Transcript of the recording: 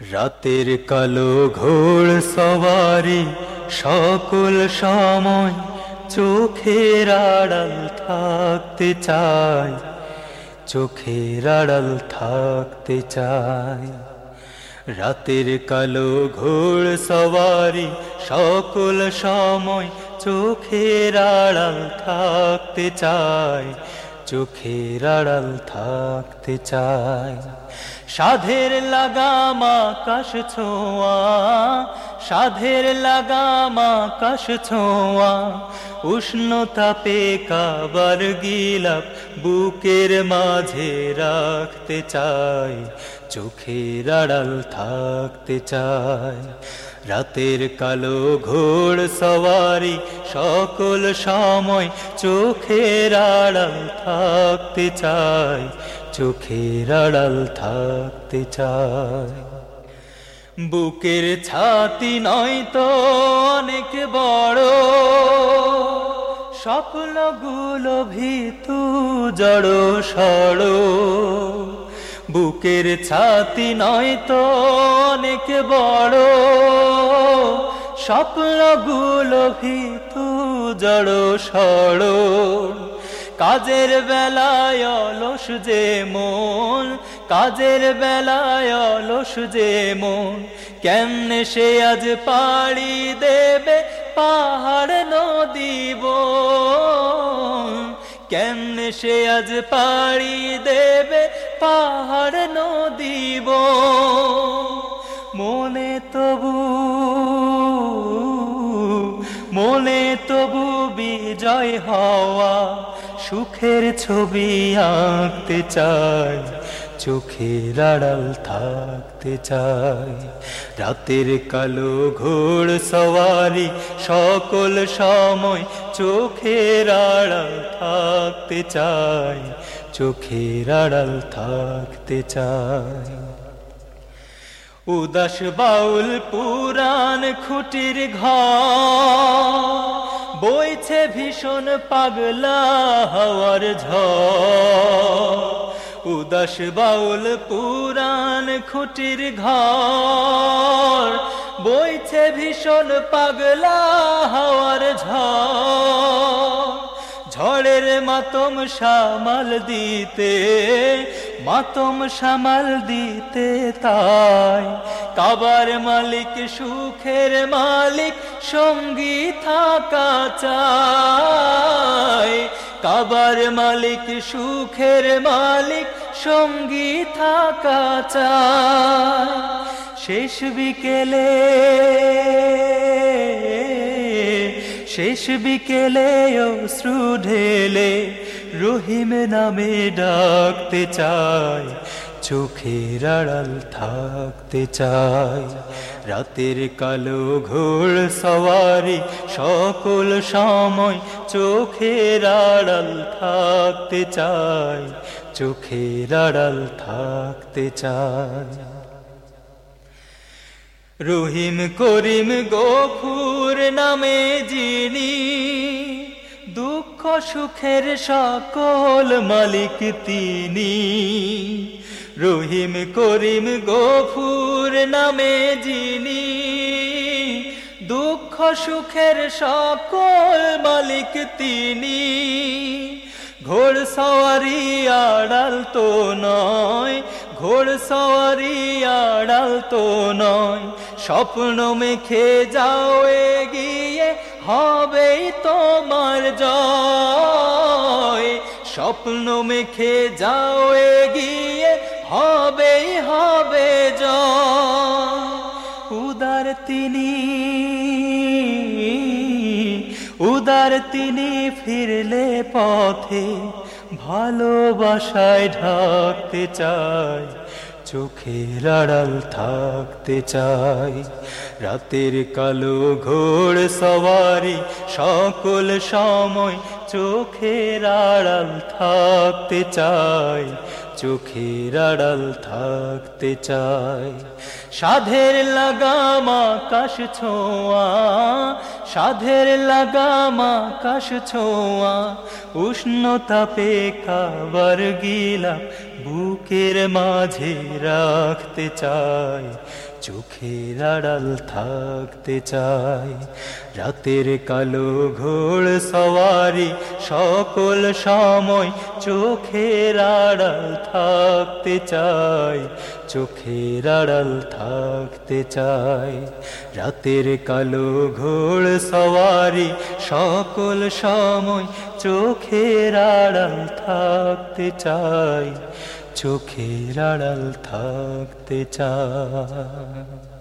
রাতের কালো ঘোড় সবারি সকল সময় চোখের আড়াল থাকতে চাই চোখের আড়াল থাকতে চাই রাতের কালো ঘোড় সবারি সকল সময় চোখের আড়াল থাকতে চাই চোখের আড়াল থাকতে চাই সাধের লাগাম আকাশ ছোঁয়া, সাধের লাগাম আকাশ ছোঁয়া। উষ্ণতাপে কাবার গিলাপ বুকের মাঝে রাখতে চাই, চোখের আড়াল থাকতে চাই। রাতের কালো ঘোড় সওয়ারি, সকল সময় চোখের আড়াল থাকতে চাই। চোখের আড়াল থাকতে চাই বুকের ছাতি নয় তো অনেক বড়। স্বপ্নগুলো ভিতু জড় সড়। বুকের ছাতি নয় তো অনেক বড়। স্বপ্নগুলো ভীতু জড় সড়। কাজের বেলায় অলস যে মন, কাজের বেলায় অলস যে মন, কেমনে সে আজ পাড়ি দেবে পাহাড় নদীব কেমনে সে আজ পাড়ি দেবে পাহাড় নদীব মনে তবু মনে তবু বিজয় হওয়া সুখের ছবি আঁকতে চাই, চোখের আড়াল থাকতে চাই। রাতের কালো ঘোড় সওয়ারি, সকল সময় চোখের আড়াল থাকতে চাই, চোখের আড়াল থাকতে চাই। উদাস বাউল পুরাণ খুটির ঘর বইছে ভীষণ পাগলা হওয়ার ঝড়। উদাস বাউল পুরাণ খুটির ঘর। বইছে ভীষণ পাগলা হওয়ার ঝড়। ঝড়ের মাতম সামাল দিতে মাতম সামাল দিতে তাই। কাবার মালিক, সুখের মালিক, সঙ্গী থাকা চাই। কাবার মালিক, সুখের মালিক, সঙ্গী থাকা চাই। শেষ বিকেলে শেষ বিকেলে অশ্রু ঢেলে রহিম নামে ডাকতে চাই চোখের আড়াল থাকতে চাই রাতের কালো ঘোড় সওয়ারি, সকল সময় চোখের আড়াল থাকতে চাই চোখের আড়াল থাকতে চাই রহিম করিম গফুর নামে যিনি দুঃখ সুখের সকল মালিক তিনি। রহিম করিম গফুর নামে যিনি। দুঃখ সুখের সকল মালিক তিনি। ঘোড় সওয়ারি আড়াল তো নয় ঘোড় সওয়ারি আড়াল তো নয়। স্বপ্ন মেখে যাও এগিয়ে। হবেই তোমার জয়। স্বপ্ন মেখে যাও, এগিয়ে হবেই হবে জয়। উদার তিনি উদার তিনি ফিরলে পথে ভালোবাসায় ঢাকতে চাই চোখের আড়াল থাকতে চাই। রাতের কালো ঘোড় সওয়ারি সকল সময় চোখের আড়াল থাকতে চাই, চোখের আড়াল থাকতে চাই। সাধের লাগাম আকাশ ছোঁয়া, সাধের লাগাম আকাশ ছোঁয়া উষ্ণতাপে খাবার গিলা বুকের মাঝে রাখতে চাই। চোখের আড়াল থাকতে চাই। রাতের কালো ঘোড় সওয়ারি, সকল সময় চোখের আড়াল থাকতে চাই। চোখের আড়াল থাকতে চাই। রাতের কালো ঘোড় সওয়ারি, সকল সময় চোখের আড়াল থাকতে চাই। চোখের আড়াল থাকতে চাই